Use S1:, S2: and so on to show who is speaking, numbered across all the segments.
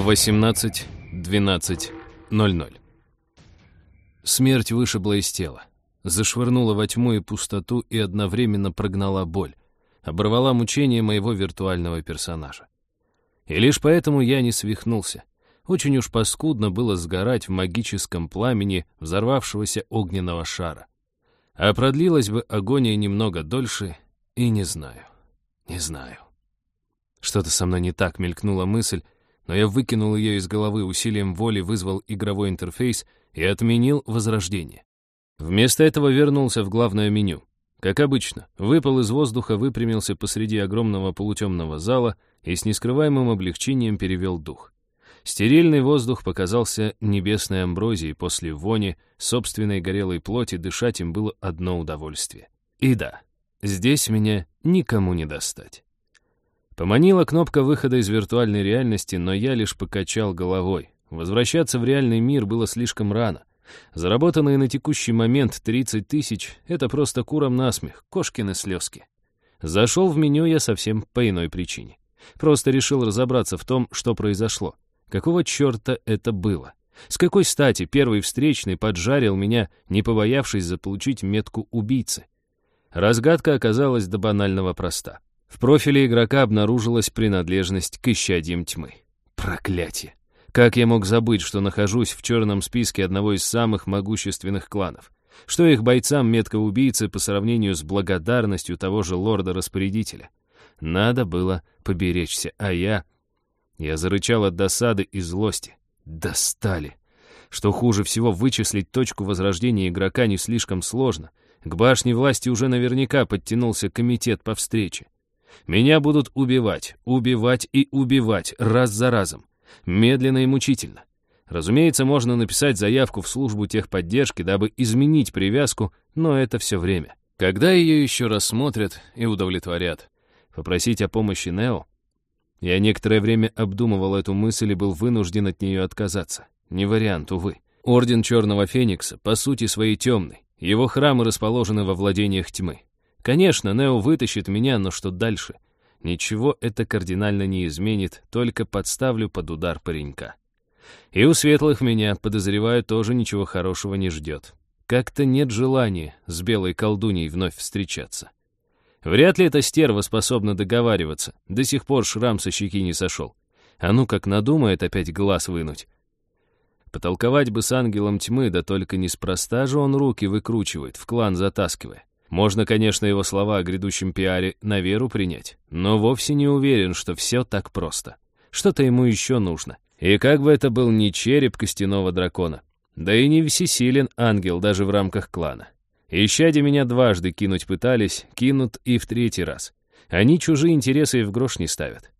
S1: 18.12.00 Смерть вышибла из тела, зашвырнула во тьму и пустоту и одновременно прогнала боль, оборвала мучение моего виртуального персонажа. И лишь поэтому я не свихнулся. Очень уж паскудно было сгорать в магическом пламени взорвавшегося огненного шара. А продлилась бы агония немного дольше, и не знаю, не знаю. Что-то со мной не так мелькнула мысль, но я выкинул ее из головы усилием воли, вызвал игровой интерфейс и отменил возрождение. Вместо этого вернулся в главное меню. Как обычно, выпал из воздуха, выпрямился посреди огромного полутемного зала и с нескрываемым облегчением перевел дух. Стерильный воздух показался небесной амброзией после вони собственной горелой плоти, дышать им было одно удовольствие. И да, здесь меня никому не достать. Поманила кнопка выхода из виртуальной реальности, но я лишь покачал головой. Возвращаться в реальный мир было слишком рано. Заработанные на текущий момент 30 тысяч — это просто куром насмех, кошкины слезки. Зашел в меню я совсем по иной причине. Просто решил разобраться в том, что произошло. Какого черта это было? С какой стати первый встречный поджарил меня, не побоявшись заполучить метку убийцы? Разгадка оказалась до банального проста. В профиле игрока обнаружилась принадлежность к исчадьям тьмы. Проклятие! Как я мог забыть, что нахожусь в черном списке одного из самых могущественных кланов? Что их бойцам метка убийцы по сравнению с благодарностью того же лорда-распорядителя? Надо было поберечься, а я... Я зарычал от досады и злости. Достали! Что хуже всего, вычислить точку возрождения игрока не слишком сложно. К башне власти уже наверняка подтянулся комитет по встрече. Меня будут убивать, убивать и убивать, раз за разом. Медленно и мучительно. Разумеется, можно написать заявку в службу техподдержки, дабы изменить привязку, но это все время. Когда ее еще рассмотрят и удовлетворят? Попросить о помощи Нео? Я некоторое время обдумывал эту мысль и был вынужден от нее отказаться. Не вариант, увы. Орден Черного Феникса, по сути своей темный. Его храмы расположены во владениях тьмы. Конечно, Нео вытащит меня, но что дальше? Ничего это кардинально не изменит, только подставлю под удар паренька. И у светлых меня, подозреваю, тоже ничего хорошего не ждет. Как-то нет желания с белой колдуней вновь встречаться. Вряд ли эта стерва способна договариваться. До сих пор шрам со щеки не сошел. А ну как надумает опять глаз вынуть. Потолковать бы с ангелом тьмы, да только неспроста же он руки выкручивает, в клан затаскивая. Можно, конечно, его слова о грядущем пиаре на веру принять, но вовсе не уверен, что все так просто. Что-то ему еще нужно. И как бы это был не череп костяного дракона, да и не всесилен ангел даже в рамках клана. Ищади меня дважды кинуть пытались, кинут и в третий раз. Они чужие интересы и в грош не ставят.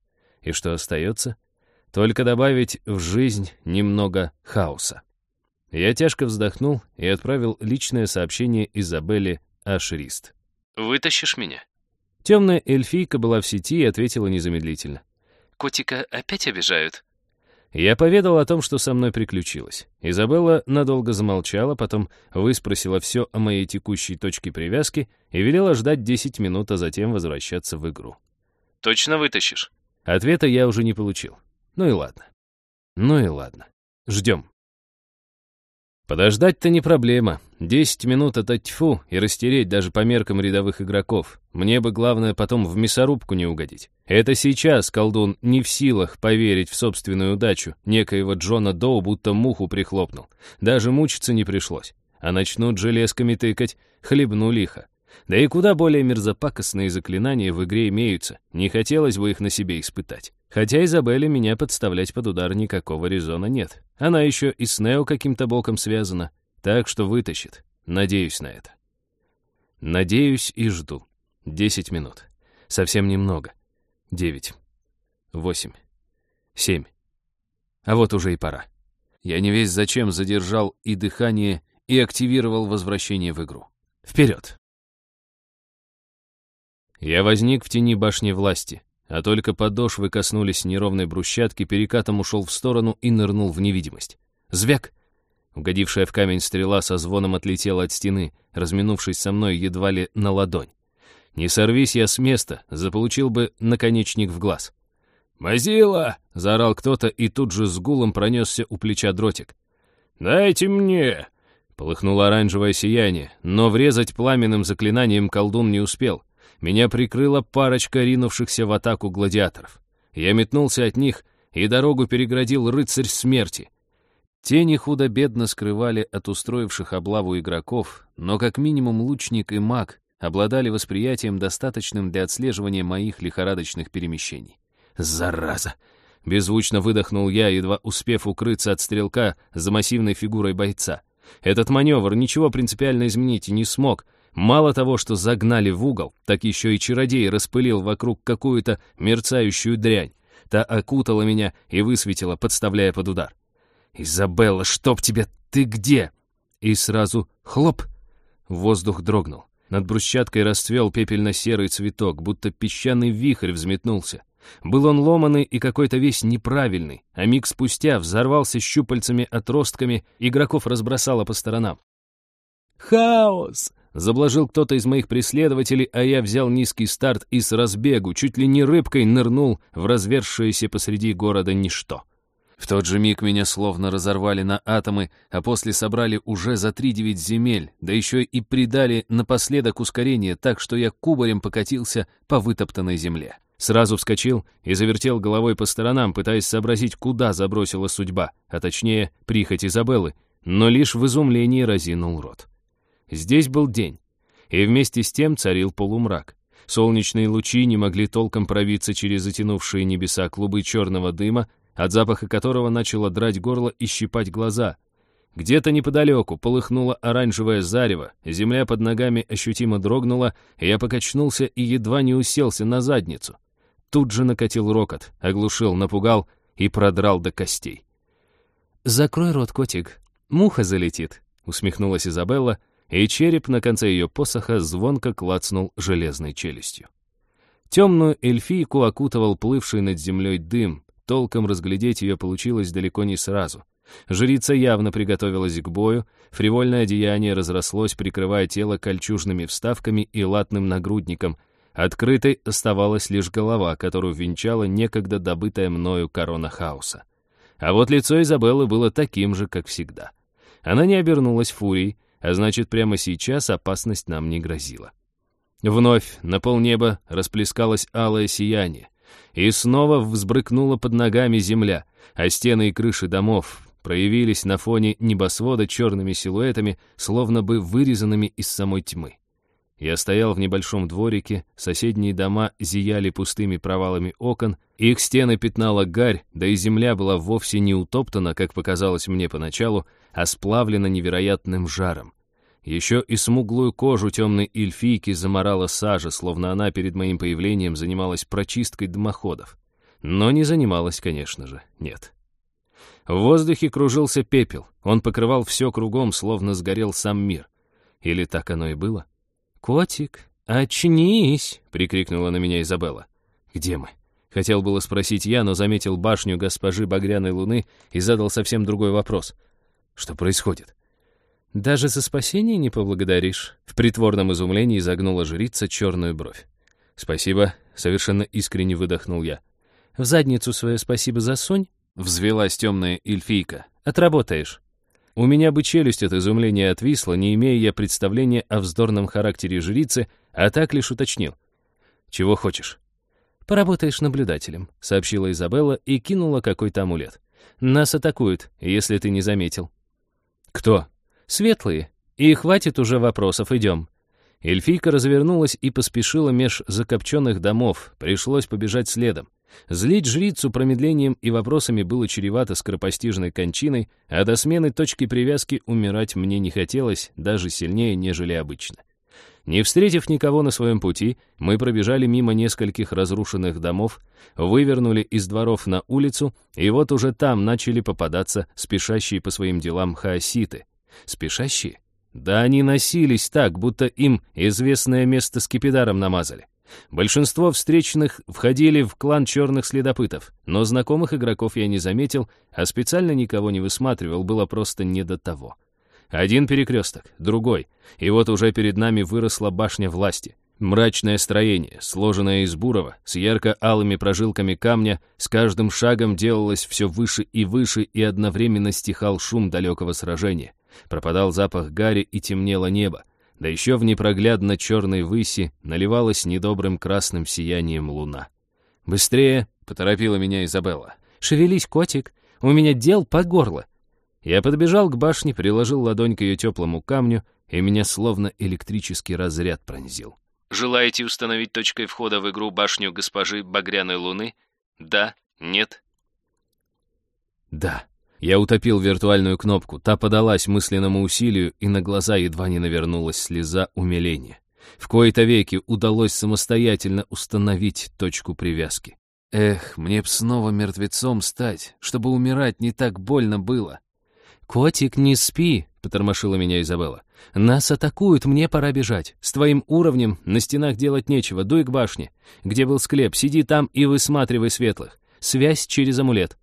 S1: И что остается? Только добавить в жизнь немного хаоса. Я тяжко вздохнул и отправил личное сообщение Изабелле Ашрист. «Вытащишь меня?» Темная эльфийка была в сети и ответила незамедлительно.
S2: «Котика опять обижают?»
S1: Я поведал о том, что со мной приключилось. Изабелла надолго замолчала, потом выспросила все о моей текущей точке привязки и велела ждать 10 минут, а затем возвращаться в игру.
S2: «Точно вытащишь?»
S1: Ответа я уже не получил. Ну и ладно. Ну и ладно. Ждем. Подождать-то не проблема. Десять минут это тьфу и растереть даже по меркам рядовых игроков. Мне бы главное потом в мясорубку не угодить. Это сейчас колдун не в силах поверить в собственную удачу. Некоего Джона Доу будто муху прихлопнул. Даже мучиться не пришлось. А начнут железками тыкать, хлебну лихо. Да и куда более мерзопакостные заклинания в игре имеются. Не хотелось бы их на себе испытать. Хотя Изабелле меня подставлять под удар никакого резона нет. Она еще и с Нео каким-то боком связана, так что вытащит. Надеюсь на это. Надеюсь и жду. Десять минут. Совсем немного. Девять. Восемь. Семь. А вот уже и пора. Я не весь зачем задержал и дыхание, и активировал возвращение в игру. Вперед! Я возник в тени башни власти, а только подошвы коснулись неровной брусчатки, перекатом ушел в сторону и нырнул в невидимость. Звяк! Угодившая в камень стрела со звоном отлетела от стены, разминувшись со мной едва ли на ладонь. Не сорвись я с места, заполучил бы наконечник в глаз. «Мазила!» — заорал кто-то, и тут же с гулом пронесся у плеча дротик. «Дайте мне!» Полыхнуло оранжевое сияние, но врезать пламенным заклинанием колдун не успел. Меня прикрыла парочка ринувшихся в атаку гладиаторов. Я метнулся от них, и дорогу переградил рыцарь смерти. Тени худо-бедно скрывали от устроивших облаву игроков, но как минимум лучник и маг обладали восприятием, достаточным для отслеживания моих лихорадочных перемещений. «Зараза!» — беззвучно выдохнул я, едва успев укрыться от стрелка за массивной фигурой бойца. Этот маневр ничего принципиально изменить не смог. Мало того, что загнали в угол, так еще и чародей распылил вокруг какую-то мерцающую дрянь. Та окутала меня и высветила, подставляя под удар. «Изабелла, чтоб тебя, ты где?» И сразу хлоп! Воздух дрогнул. Над брусчаткой расцвел пепельно-серый цветок, будто песчаный вихрь взметнулся. Был он ломанный и какой-то весь неправильный, а миг спустя взорвался щупальцами-отростками, игроков разбросало по сторонам. «Хаос!» — заблажил кто-то из моих преследователей, а я взял низкий старт и с разбегу, чуть ли не рыбкой, нырнул в развершееся посреди города ничто. В тот же миг меня словно разорвали на атомы, а после собрали уже за три девять земель, да еще и придали напоследок ускорение так, что я кубарем покатился по вытоптанной земле. Сразу вскочил и завертел головой по сторонам, пытаясь сообразить, куда забросила судьба, а точнее, прихоть Изабеллы, но лишь в изумлении разинул рот. Здесь был день, и вместе с тем царил полумрак. Солнечные лучи не могли толком пробиться через затянувшие небеса клубы черного дыма, от запаха которого начало драть горло и щипать глаза. Где-то неподалеку полыхнуло оранжевое зарево, земля под ногами ощутимо дрогнула, я покачнулся и едва не уселся на задницу. Тут же накатил рокот, оглушил, напугал и продрал до костей. «Закрой рот, котик, муха залетит», — усмехнулась Изабелла, и череп на конце ее посоха звонко клацнул железной челюстью. Темную эльфийку окутывал плывший над землей дым, толком разглядеть ее получилось далеко не сразу. Жрица явно приготовилась к бою, фривольное одеяние разрослось, прикрывая тело кольчужными вставками и латным нагрудником, Открытой оставалась лишь голова, которую венчала некогда добытая мною корона хаоса. А вот лицо Изабеллы было таким же, как всегда. Она не обернулась фурией, а значит, прямо сейчас опасность нам не грозила. Вновь на полнеба расплескалось алое сияние, и снова взбрыкнула под ногами земля, а стены и крыши домов проявились на фоне небосвода черными силуэтами, словно бы вырезанными из самой тьмы. Я стоял в небольшом дворике, соседние дома зияли пустыми провалами окон, их стены пятнала гарь, да и земля была вовсе не утоптана, как показалось мне поначалу, а сплавлена невероятным жаром. Еще и смуглую кожу темной эльфийки заморала сажа, словно она перед моим появлением занималась прочисткой дымоходов. Но не занималась, конечно же, нет. В воздухе кружился пепел, он покрывал все кругом, словно сгорел сам мир. Или так оно и было? — «Котик, очнись!» — прикрикнула на меня Изабелла. «Где мы?» Хотел было спросить я, но заметил башню госпожи Багряной Луны и задал совсем другой вопрос. «Что происходит?» «Даже за спасение не поблагодаришь?» В притворном изумлении загнула жрица черную бровь. «Спасибо», — совершенно искренне выдохнул я. «В задницу свое спасибо засунь», — взвелась темная эльфийка. «Отработаешь». У меня бы челюсть от изумления отвисла, не имея я представления о вздорном характере жрицы, а так лишь уточнил. «Чего хочешь?» «Поработаешь наблюдателем», — сообщила Изабелла и кинула какой-то амулет. «Нас атакуют, если ты не заметил». «Кто?» «Светлые. И хватит уже вопросов, идем». Эльфийка развернулась и поспешила меж закопченных домов, пришлось побежать следом. Злить жрицу промедлением и вопросами было чревато скоропостижной кончиной, а до смены точки привязки умирать мне не хотелось даже сильнее, нежели обычно. Не встретив никого на своем пути, мы пробежали мимо нескольких разрушенных домов, вывернули из дворов на улицу, и вот уже там начали попадаться спешащие по своим делам хаоситы. Спешащие? Да они носились так, будто им известное место с кипидаром намазали. Большинство встречных входили в клан черных следопытов, но знакомых игроков я не заметил, а специально никого не высматривал, было просто не до того. Один перекресток, другой, и вот уже перед нами выросла башня власти. Мрачное строение, сложенное из бурого, с ярко-алыми прожилками камня, с каждым шагом делалось все выше и выше, и одновременно стихал шум далекого сражения. Пропадал запах гари и темнело небо. Да еще в непроглядно черной выси наливалась недобрым красным сиянием луна. «Быстрее!» — поторопила меня Изабелла. «Шевелись, котик! У меня дел по горло!» Я подбежал к башне, приложил ладонь к ее теплому камню, и меня словно электрический разряд пронзил.
S2: Желаете установить точкой входа в игру башню госпожи Багряной Луны? Да? Нет?
S1: Да. Я утопил виртуальную кнопку, та подалась мысленному усилию, и на глаза едва не навернулась слеза умиления. В кои-то веки удалось самостоятельно установить точку привязки. Эх, мне б снова мертвецом стать, чтобы умирать не так больно было. «Котик, не спи!» — потормошила меня Изабелла. «Нас атакуют, мне пора бежать. С твоим уровнем на стенах делать нечего, дуй к башне. Где был склеп, сиди там и высматривай светлых. Связь через амулет».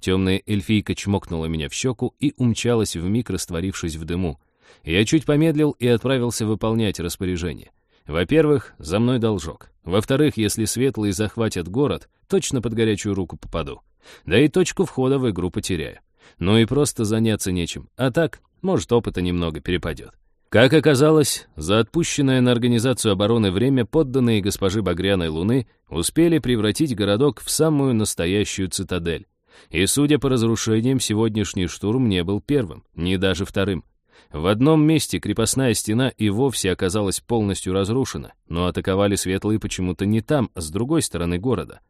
S1: Темная эльфийка чмокнула меня в щеку и умчалась вмиг, растворившись в дыму. Я чуть помедлил и отправился выполнять распоряжение. Во-первых, за мной должок. Во-вторых, если светлые захватят город, точно под горячую руку попаду. Да и точку входа в игру потеряю. Ну и просто заняться нечем. А так, может, опыта немного перепадет. Как оказалось, за отпущенное на организацию обороны время подданные госпожи Багряной Луны успели превратить городок в самую настоящую цитадель. И, судя по разрушениям, сегодняшний штурм не был первым, не даже вторым. В одном месте крепостная стена и вовсе оказалась полностью разрушена, но атаковали светлые почему-то не там, а с другой стороны города.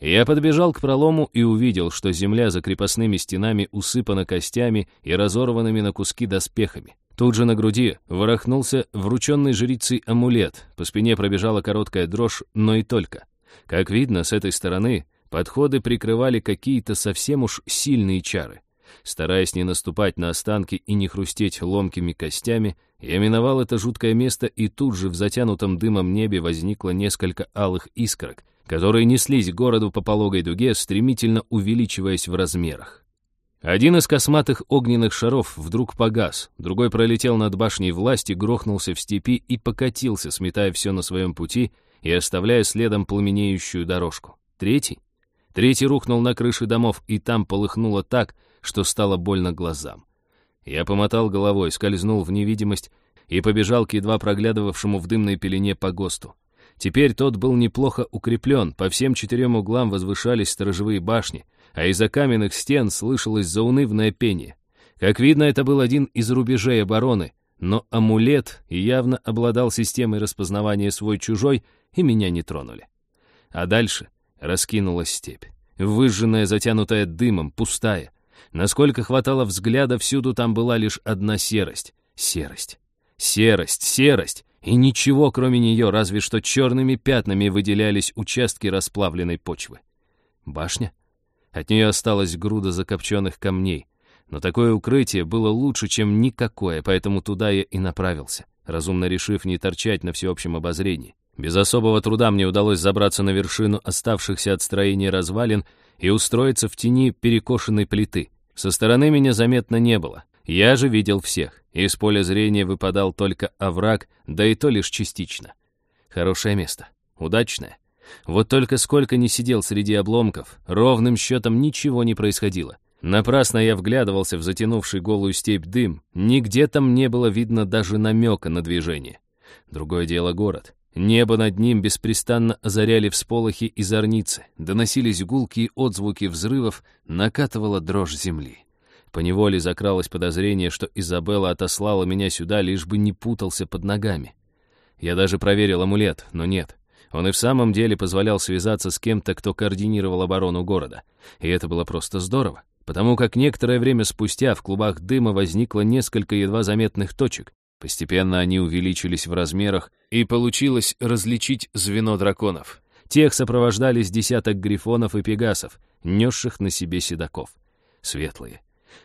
S1: Я подбежал к пролому и увидел, что земля за крепостными стенами усыпана костями и разорванными на куски доспехами. Тут же на груди ворохнулся врученный жрицей амулет, по спине пробежала короткая дрожь, но и только. Как видно, с этой стороны подходы прикрывали какие-то совсем уж сильные чары. Стараясь не наступать на останки и не хрустеть ломкими костями, я миновал это жуткое место, и тут же в затянутом дымом небе возникло несколько алых искорок, которые неслись к городу по пологой дуге, стремительно увеличиваясь в размерах. Один из косматых огненных шаров вдруг погас, другой пролетел над башней власти, грохнулся в степи и покатился, сметая все на своем пути и оставляя следом пламенеющую дорожку. Третий? Третий рухнул на крыши домов, и там полыхнуло так, что стало больно глазам. Я помотал головой, скользнул в невидимость и побежал к едва проглядывавшему в дымной пелене по ГОСТу. Теперь тот был неплохо укреплен, по всем четырем углам возвышались сторожевые башни, а из-за каменных стен слышалось заунывное пение. Как видно, это был один из рубежей обороны, но амулет явно обладал системой распознавания свой-чужой, и меня не тронули. А дальше раскинулась степь, выжженная, затянутая дымом, пустая. Насколько хватало взгляда, всюду там была лишь одна серость. Серость. Серость, серость. И ничего, кроме нее, разве что черными пятнами выделялись участки расплавленной почвы. Башня? От нее осталась груда закопченных камней. Но такое укрытие было лучше, чем никакое, поэтому туда я и направился, разумно решив не торчать на всеобщем обозрении. Без особого труда мне удалось забраться на вершину оставшихся от строения развалин и устроиться в тени перекошенной плиты. Со стороны меня заметно не было. Я же видел всех. Из поля зрения выпадал только овраг, да и то лишь частично. Хорошее место. Удачное. Вот только сколько не сидел среди обломков, ровным счетом ничего не происходило. Напрасно я вглядывался в затянувший голую степь дым, нигде там не было видно даже намека на движение. Другое дело город. Небо над ним беспрестанно озаряли всполохи и зорницы, доносились гулкие отзвуки взрывов, накатывала дрожь земли. Поневоле закралось подозрение, что Изабелла отослала меня сюда, лишь бы не путался под ногами. Я даже проверил амулет, но нет. Он и в самом деле позволял связаться с кем-то, кто координировал оборону города. И это было просто здорово, потому как некоторое время спустя в клубах дыма возникло несколько едва заметных точек. Постепенно они увеличились в размерах, и получилось различить звено драконов. Тех сопровождались десяток грифонов и пегасов, несших на себе седаков. Светлые.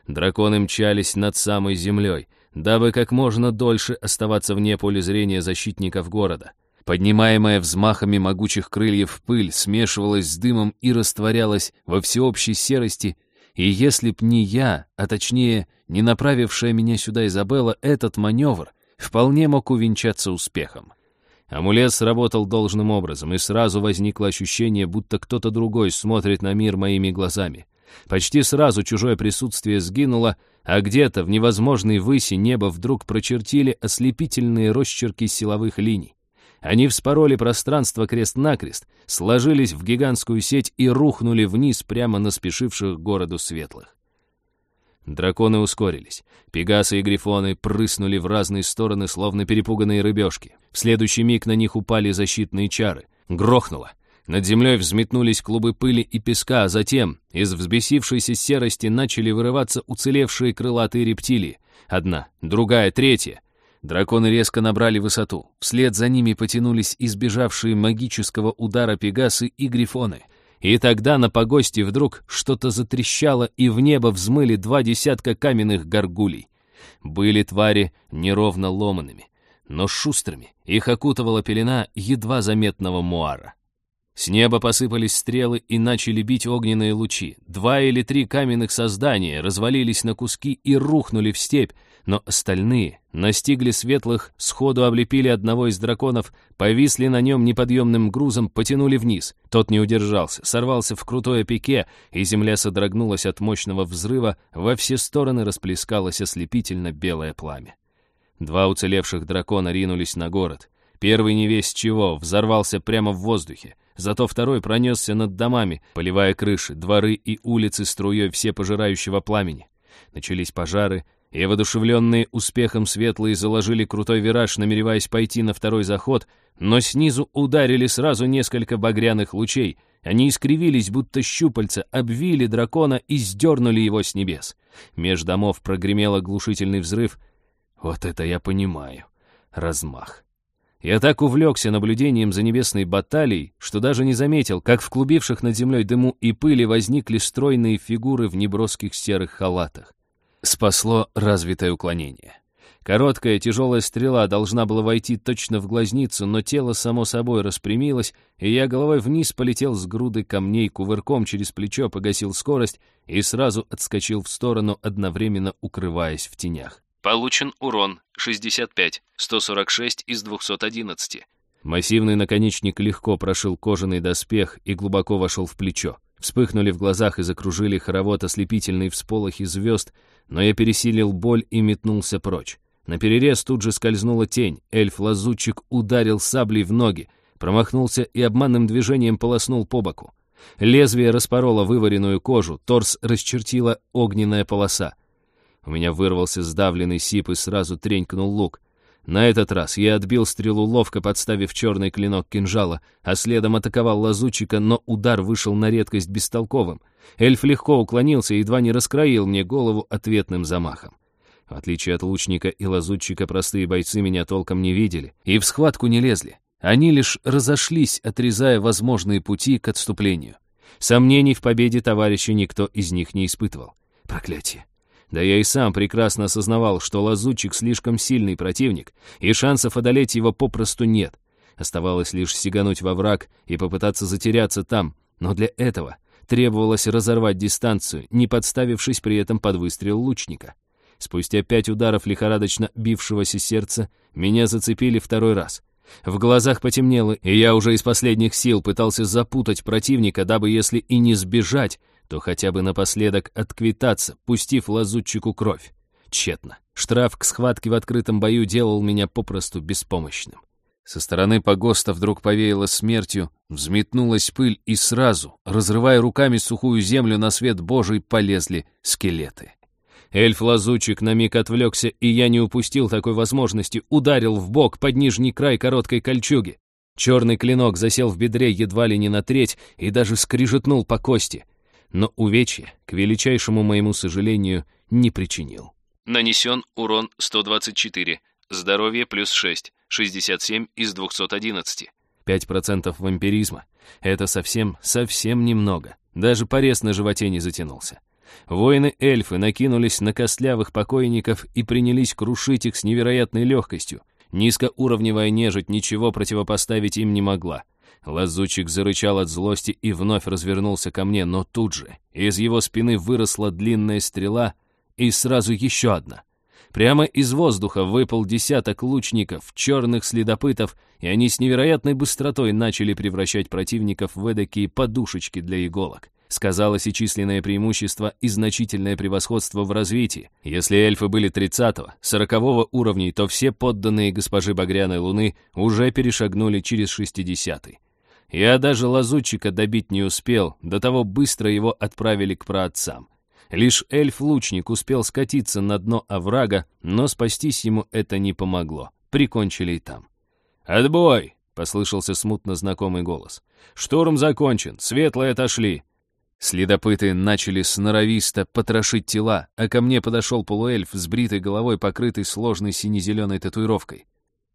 S1: Драконы мчались над самой землей, дабы как можно дольше оставаться вне поля зрения защитников города. Поднимаемая взмахами могучих крыльев пыль смешивалась с дымом и растворялась во всеобщей серости, и если б не я, а точнее, не направившая меня сюда Изабелла, этот маневр вполне мог увенчаться успехом. Амулет сработал должным образом, и сразу возникло ощущение, будто кто-то другой смотрит на мир моими глазами. Почти сразу чужое присутствие сгинуло, а где-то в невозможной выси небо вдруг прочертили ослепительные росчерки силовых линий. Они вспороли пространство крест-накрест, сложились в гигантскую сеть и рухнули вниз прямо на спешивших к городу светлых. Драконы ускорились. Пегасы и грифоны прыснули в разные стороны, словно перепуганные рыбешки. В следующий миг на них упали защитные чары. Грохнуло. Над землей взметнулись клубы пыли и песка, а затем из взбесившейся серости начали вырываться уцелевшие крылатые рептилии. Одна, другая, третья. Драконы резко набрали высоту. Вслед за ними потянулись избежавшие магического удара пегасы и грифоны. И тогда на погосте вдруг что-то затрещало, и в небо взмыли два десятка каменных горгулей. Были твари неровно ломанными, но шустрыми. Их окутывала пелена едва заметного муара. С неба посыпались стрелы и начали бить огненные лучи. Два или три каменных создания развалились на куски и рухнули в степь, но остальные настигли светлых, сходу облепили одного из драконов, повисли на нем неподъемным грузом, потянули вниз. Тот не удержался, сорвался в крутое пике, и земля содрогнулась от мощного взрыва, во все стороны расплескалось ослепительно белое пламя. Два уцелевших дракона ринулись на город. Первый не весь чего, взорвался прямо в воздухе. Зато второй пронесся над домами, поливая крыши, дворы и улицы струей все пожирающего пламени. Начались пожары, и воодушевленные успехом светлые заложили крутой вираж, намереваясь пойти на второй заход, но снизу ударили сразу несколько багряных лучей. Они искривились, будто щупальца, обвили дракона и сдернули его с небес. Меж домов прогремел оглушительный взрыв. Вот это я понимаю. Размах. Я так увлекся наблюдением за небесной баталией, что даже не заметил, как в клубивших над землей дыму и пыли возникли стройные фигуры в неброских серых халатах. Спасло развитое уклонение. Короткая тяжелая стрела должна была войти точно в глазницу, но тело само собой распрямилось, и я головой вниз полетел с груды камней кувырком через плечо, погасил скорость и сразу отскочил в сторону, одновременно укрываясь в тенях.
S2: Получен урон 65, 146 из 211.
S1: Массивный наконечник легко прошил кожаный доспех и глубоко вошел в плечо. Вспыхнули в глазах и закружили хоровод ослепительные всполохи звезд, но я пересилил боль и метнулся прочь. На перерез тут же скользнула тень, эльф-лазутчик ударил саблей в ноги, промахнулся и обманным движением полоснул по боку. Лезвие распороло вываренную кожу, торс расчертила огненная полоса. У меня вырвался сдавленный сип и сразу тренькнул лук. На этот раз я отбил стрелу ловко, подставив черный клинок кинжала, а следом атаковал лазутчика, но удар вышел на редкость бестолковым. Эльф легко уклонился и едва не раскроил мне голову ответным замахом. В отличие от лучника и лазутчика, простые бойцы меня толком не видели и в схватку не лезли. Они лишь разошлись, отрезая возможные пути к отступлению. Сомнений в победе товарища никто из них не испытывал. Проклятие. Да я и сам прекрасно осознавал, что лазутчик слишком сильный противник, и шансов одолеть его попросту нет. Оставалось лишь сигануть во враг и попытаться затеряться там, но для этого требовалось разорвать дистанцию, не подставившись при этом под выстрел лучника. Спустя пять ударов лихорадочно бившегося сердца меня зацепили второй раз. В глазах потемнело, и я уже из последних сил пытался запутать противника, дабы, если и не сбежать, то хотя бы напоследок отквитаться, пустив лазутчику кровь. Тщетно. Штраф к схватке в открытом бою делал меня попросту беспомощным. Со стороны погоста вдруг повеяло смертью, взметнулась пыль, и сразу, разрывая руками сухую землю, на свет Божий полезли скелеты. Эльф-лазутчик на миг отвлекся, и я не упустил такой возможности, ударил в бок под нижний край короткой кольчуги. Черный клинок засел в бедре едва ли не на треть и даже скрижетнул по кости но увечья, к величайшему моему сожалению, не причинил.
S2: Нанесен урон 124, здоровье плюс 6, 67 из 211.
S1: 5% вампиризма. Это совсем, совсем немного. Даже порез на животе не затянулся. Воины-эльфы накинулись на костлявых покойников и принялись крушить их с невероятной легкостью. Низкоуровневая нежить ничего противопоставить им не могла. Лазучик зарычал от злости и вновь развернулся ко мне, но тут же из его спины выросла длинная стрела и сразу еще одна. Прямо из воздуха выпал десяток лучников, черных следопытов, и они с невероятной быстротой начали превращать противников в эдакие подушечки для иголок. Сказалось и численное преимущество, и значительное превосходство в развитии. Если эльфы были 30-го, 40-го уровней, то все подданные госпожи Багряной Луны уже перешагнули через 60-й. Я даже лазутчика добить не успел, до того быстро его отправили к праотцам. Лишь эльф-лучник успел скатиться на дно оврага, но спастись ему это не помогло. Прикончили и там. «Отбой!» — послышался смутно знакомый голос. «Штурм закончен, светлые отошли!» Следопыты начали сноровисто потрошить тела, а ко мне подошел полуэльф с бритой головой, покрытой сложной сине-зеленой татуировкой.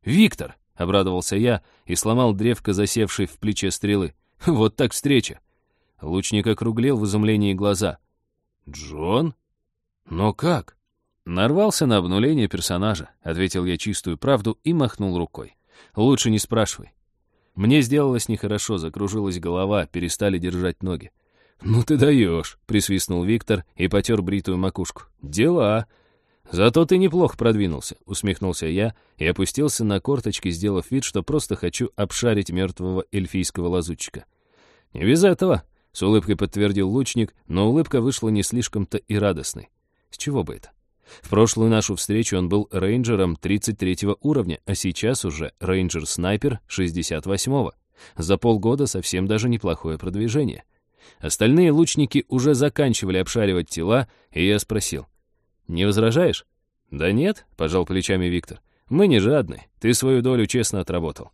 S1: «Виктор!» — обрадовался я и сломал древко, засевшей в плече стрелы. «Вот так встреча!» Лучник округлил в изумлении глаза. «Джон? Но как?» «Нарвался на обнуление персонажа», — ответил я чистую правду и махнул рукой. «Лучше не спрашивай». Мне сделалось нехорошо, закружилась голова, перестали держать ноги. «Ну ты даешь», — присвистнул Виктор и потер бритую макушку. «Дела». «Зато ты неплохо продвинулся», — усмехнулся я и опустился на корточки, сделав вид, что просто хочу обшарить мертвого эльфийского лазутчика. «Не без этого», — с улыбкой подтвердил лучник, но улыбка вышла не слишком-то и радостной. С чего бы это? В прошлую нашу встречу он был рейнджером 33 уровня, а сейчас уже рейнджер-снайпер 68-го. За полгода совсем даже неплохое продвижение. Остальные лучники уже заканчивали обшаривать тела, и я спросил. «Не возражаешь?» «Да нет», — пожал плечами Виктор. «Мы не жадны. Ты свою долю честно отработал».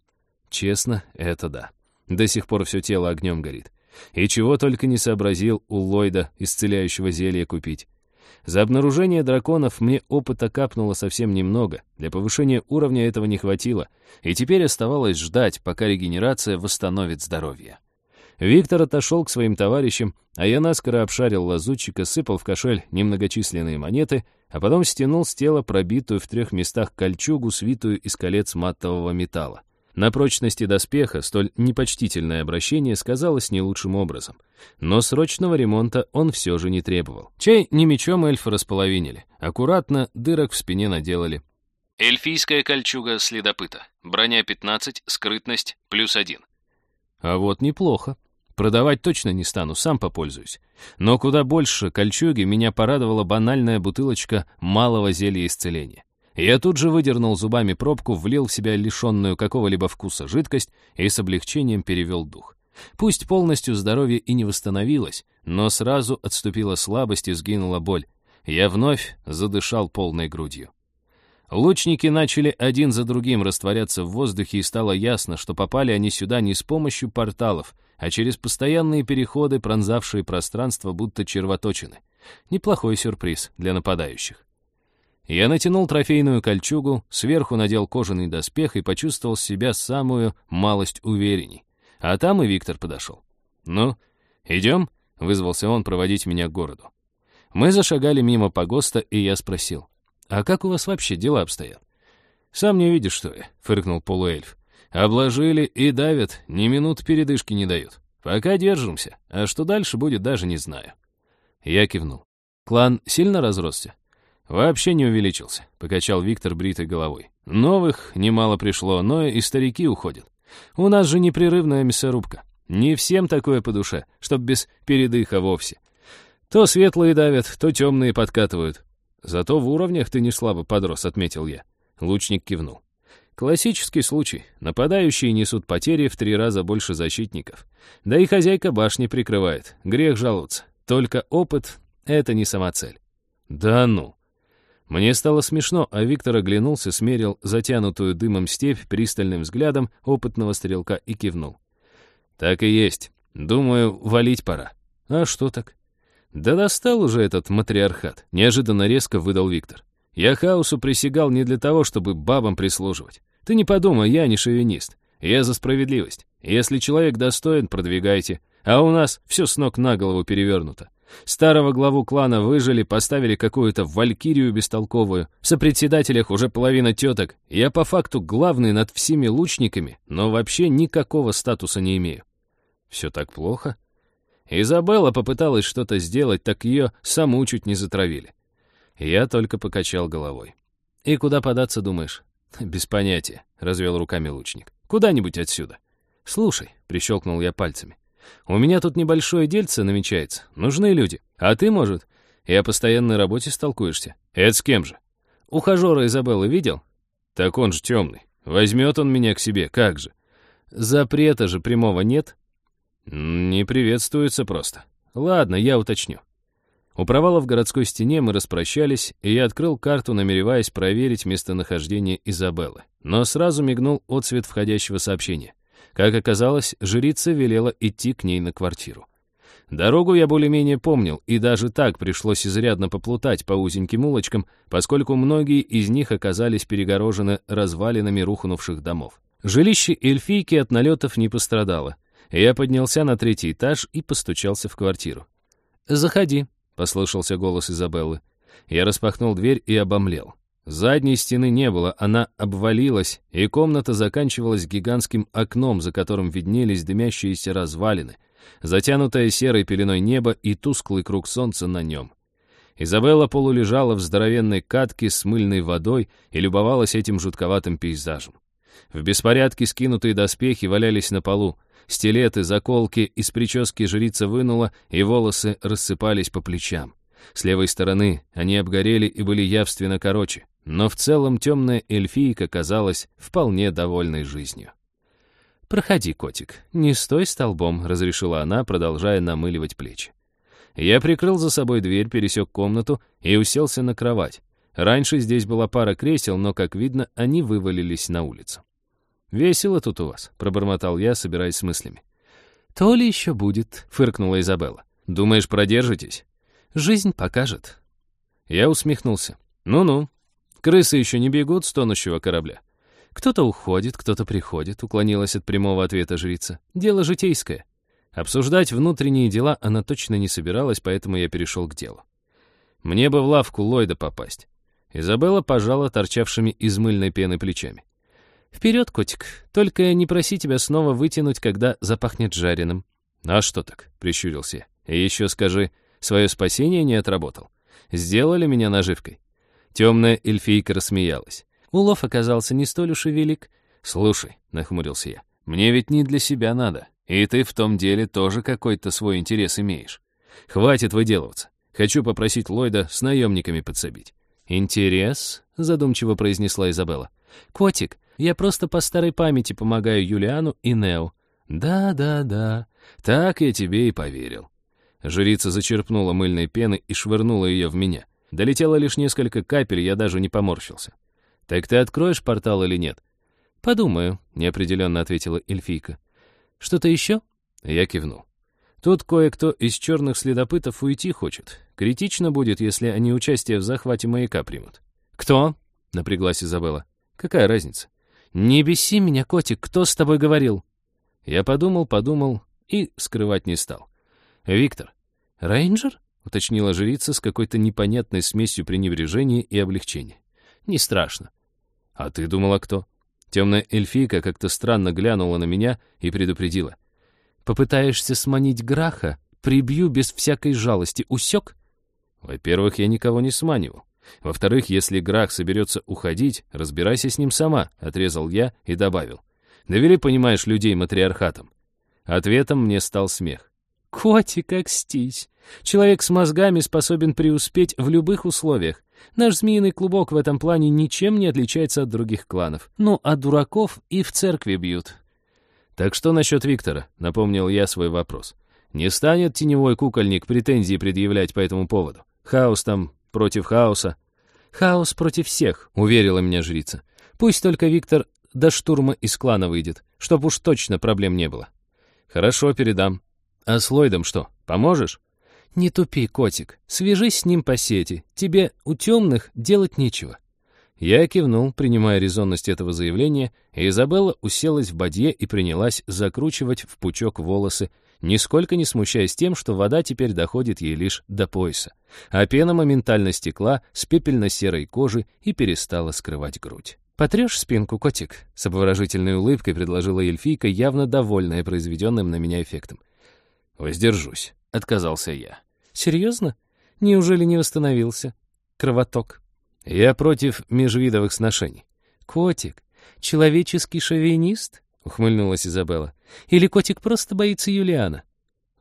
S1: «Честно, это да. До сих пор все тело огнем горит. И чего только не сообразил у Ллойда исцеляющего зелья купить. За обнаружение драконов мне опыта капнуло совсем немного, для повышения уровня этого не хватило, и теперь оставалось ждать, пока регенерация восстановит здоровье. Виктор отошел к своим товарищам, а я наскоро обшарил лазутчика, сыпал в кошель немногочисленные монеты, а потом стянул с тела пробитую в трех местах кольчугу, свитую из колец матового металла. На прочности доспеха столь непочтительное обращение сказалось не лучшим образом. Но срочного ремонта он все же не требовал. Чай не мечом эльфы располовинили. Аккуратно дырок в спине наделали.
S2: Эльфийская кольчуга следопыта. Броня 15, скрытность плюс 1.
S1: А вот неплохо. Продавать точно не стану, сам попользуюсь. Но куда больше кольчуги меня порадовала банальная бутылочка малого зелья исцеления. Я тут же выдернул зубами пробку, влил в себя лишенную какого-либо вкуса жидкость и с облегчением перевел дух. Пусть полностью здоровье и не восстановилось, но сразу отступила слабость и сгинула боль. Я вновь задышал полной грудью. Лучники начали один за другим растворяться в воздухе, и стало ясно, что попали они сюда не с помощью порталов, а через постоянные переходы, пронзавшие пространство, будто червоточины. Неплохой сюрприз для нападающих. Я натянул трофейную кольчугу, сверху надел кожаный доспех и почувствовал себя самую малость уверенней. А там и Виктор подошел. «Ну, идем?» — вызвался он проводить меня к городу. Мы зашагали мимо погоста, и я спросил. «А как у вас вообще дела обстоят?» «Сам не видишь, что ли?» — фыркнул полуэльф. «Обложили и давят, ни минут передышки не дают. Пока держимся, а что дальше будет, даже не знаю». Я кивнул. «Клан сильно разросся?» «Вообще не увеличился», — покачал Виктор бритой головой. «Новых немало пришло, но и старики уходят. У нас же непрерывная мясорубка. Не всем такое по душе, чтоб без передыха вовсе. То светлые давят, то темные подкатывают. Зато в уровнях ты не слабо подрос, отметил я. Лучник кивнул. Классический случай. Нападающие несут потери в три раза больше защитников. Да и хозяйка башни прикрывает. Грех жаловаться. Только опыт — это не самоцель. Да ну. Мне стало смешно, а Виктор оглянулся, смерил затянутую дымом степь пристальным взглядом опытного стрелка и кивнул. «Так и есть. Думаю, валить пора». «А что так?» «Да достал уже этот матриархат», — неожиданно резко выдал Виктор. «Я хаосу присягал не для того, чтобы бабам прислуживать. Ты не подумай, я не шовинист. Я за справедливость. Если человек достоин, продвигайте. А у нас все с ног на голову перевернуто. Старого главу клана выжили, поставили какую-то валькирию бестолковую. В сопредседателях уже половина теток. Я по факту главный над всеми лучниками, но вообще никакого статуса не имею. Все так плохо? Изабелла попыталась что-то сделать, так ее саму чуть не затравили. Я только покачал головой. И куда податься, думаешь? Без понятия, развел руками лучник. Куда-нибудь отсюда. Слушай, прищелкнул я пальцами. У меня тут небольшое дельце намечается. Нужны люди. А ты, может, о постоянной работе столкуешься. Это с кем же? Ухажера Изабеллы видел? Так он же темный. Возьмет он меня к себе, как же? Запрета же прямого нет? Не приветствуется просто. Ладно, я уточню. У провала в городской стене мы распрощались, и я открыл карту, намереваясь проверить местонахождение Изабеллы. Но сразу мигнул отцвет входящего сообщения. Как оказалось, жрица велела идти к ней на квартиру. Дорогу я более-менее помнил, и даже так пришлось изрядно поплутать по узеньким улочкам, поскольку многие из них оказались перегорожены развалинами рухнувших домов. Жилище эльфийки от налетов не пострадало. Я поднялся на третий этаж и постучался в квартиру. «Заходи», — послышался голос Изабеллы. Я распахнул дверь и обомлел. Задней стены не было, она обвалилась, и комната заканчивалась гигантским окном, за которым виднелись дымящиеся развалины — затянутое серой пеленой небо и тусклый круг солнца на нем. Изабелла полулежала в здоровенной катке с мыльной водой и любовалась этим жутковатым пейзажем. В беспорядке скинутые доспехи валялись на полу, стилеты, заколки из прически жрица вынула, и волосы рассыпались по плечам. С левой стороны они обгорели и были явственно короче, но в целом темная эльфийка казалась вполне довольной жизнью. «Проходи, котик, не стой столбом», — разрешила она, продолжая намыливать плечи. Я прикрыл за собой дверь, пересек комнату и уселся на кровать. Раньше здесь была пара кресел, но, как видно, они вывалились на улицу. «Весело тут у вас», — пробормотал я, собираясь с мыслями. «То ли еще будет», — фыркнула Изабелла. «Думаешь, продержитесь?» «Жизнь покажет». Я усмехнулся. «Ну-ну, крысы еще не бегут с тонущего корабля. Кто-то уходит, кто-то приходит, уклонилась от прямого ответа жрица. Дело житейское. Обсуждать внутренние дела она точно не собиралась, поэтому я перешел к делу. Мне бы в лавку Ллойда попасть. Изабелла пожала торчавшими из мыльной пены плечами. «Вперед, котик, только не проси тебя снова вытянуть, когда запахнет жареным». «А что так?» — прищурился. «И еще скажи, свое спасение не отработал. Сделали меня наживкой». Темная эльфийка рассмеялась. Улов оказался не столь уж и велик. «Слушай», — нахмурился я, — «мне ведь не для себя надо, и ты в том деле тоже какой-то свой интерес имеешь. Хватит выделываться. Хочу попросить Ллойда с наемниками подсобить». «Интерес?» — задумчиво произнесла Изабелла. «Котик, я просто по старой памяти помогаю Юлиану и Нео». «Да, да, да, так я тебе и поверил». Жрица зачерпнула мыльной пены и швырнула ее в меня. Долетело лишь несколько капель, я даже не поморщился. «Так ты откроешь портал или нет?» «Подумаю», — неопределенно ответила эльфийка. «Что-то еще?» Я кивнул. «Тут кое-кто из черных следопытов уйти хочет. Критично будет, если они участие в захвате маяка примут». «Кто?» — напряглась Изабелла. «Какая разница?» «Не беси меня, котик, кто с тобой говорил?» Я подумал, подумал и скрывать не стал. «Виктор». «Рейнджер?» — уточнила жрица с какой-то непонятной смесью пренебрежения и облегчения. «Не страшно. «А ты думала, кто?» Темная эльфийка как-то странно глянула на меня и предупредила. «Попытаешься сманить Граха? Прибью без всякой жалости. Усек?» «Во-первых, я никого не сманивал. Во-вторых, если Грах соберется уходить, разбирайся с ним сама», — отрезал я и добавил. «Довели, понимаешь, людей матриархатом». Ответом мне стал смех. «Котик, как стись! Человек с мозгами способен преуспеть в любых условиях. Наш змеиный клубок в этом плане ничем не отличается от других кланов. Ну, а дураков и в церкви бьют. Так что насчет Виктора? Напомнил я свой вопрос. Не станет теневой кукольник претензии предъявлять по этому поводу? Хаос там против хаоса. Хаос против всех, уверила меня жрица. Пусть только Виктор до штурма из клана выйдет, чтоб уж точно проблем не было. Хорошо, передам. А с Ллойдом что, поможешь? «Не тупи, котик, свяжись с ним по сети, тебе у темных делать нечего». Я кивнул, принимая резонность этого заявления, и Изабелла уселась в бадье и принялась закручивать в пучок волосы, нисколько не смущаясь тем, что вода теперь доходит ей лишь до пояса, а пена моментально стекла с пепельно-серой кожи и перестала скрывать грудь. «Потрешь спинку, котик?» — с обворожительной улыбкой предложила эльфийка, явно довольная произведенным на меня эффектом. «Воздержусь», — отказался я. «Серьезно? Неужели не восстановился? Кровоток?» Я против межвидовых сношений.
S3: «Котик, человеческий шовинист?» — ухмыльнулась Изабелла. «Или котик просто боится Юлиана?»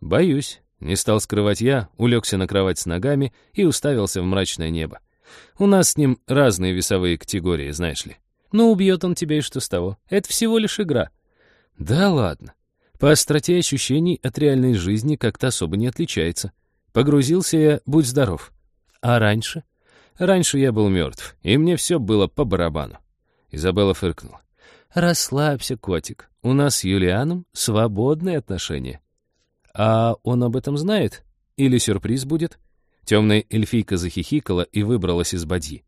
S1: «Боюсь», — не стал скрывать я, улегся на кровать с ногами и уставился в мрачное небо. «У нас с ним разные весовые категории, знаешь ли».
S3: «Ну, убьет он тебя, и что с того? Это всего лишь игра».
S1: «Да ладно. По остроте ощущений от реальной жизни как-то особо не отличается. Погрузился я, будь здоров.
S3: А раньше?
S1: Раньше я был мертв, и мне все было по барабану. Изабелла фыркнула.
S3: «Расслабься, котик. У нас с Юлианом свободные отношения».
S1: «А он об этом знает? Или сюрприз будет?» Темная эльфийка захихикала и выбралась из бадьи.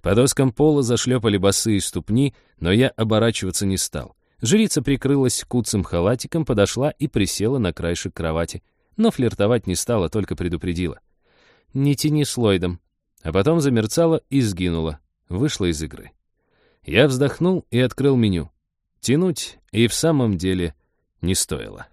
S1: По доскам пола зашлепали босые ступни, но я оборачиваться не стал. Жрица прикрылась куцым халатиком, подошла и присела на краешек кровати, но флиртовать не стала, только предупредила. «Не тяни с Ллойдом». А потом замерцала и сгинула, вышла из игры. Я вздохнул и открыл меню. Тянуть и в самом деле не стоило.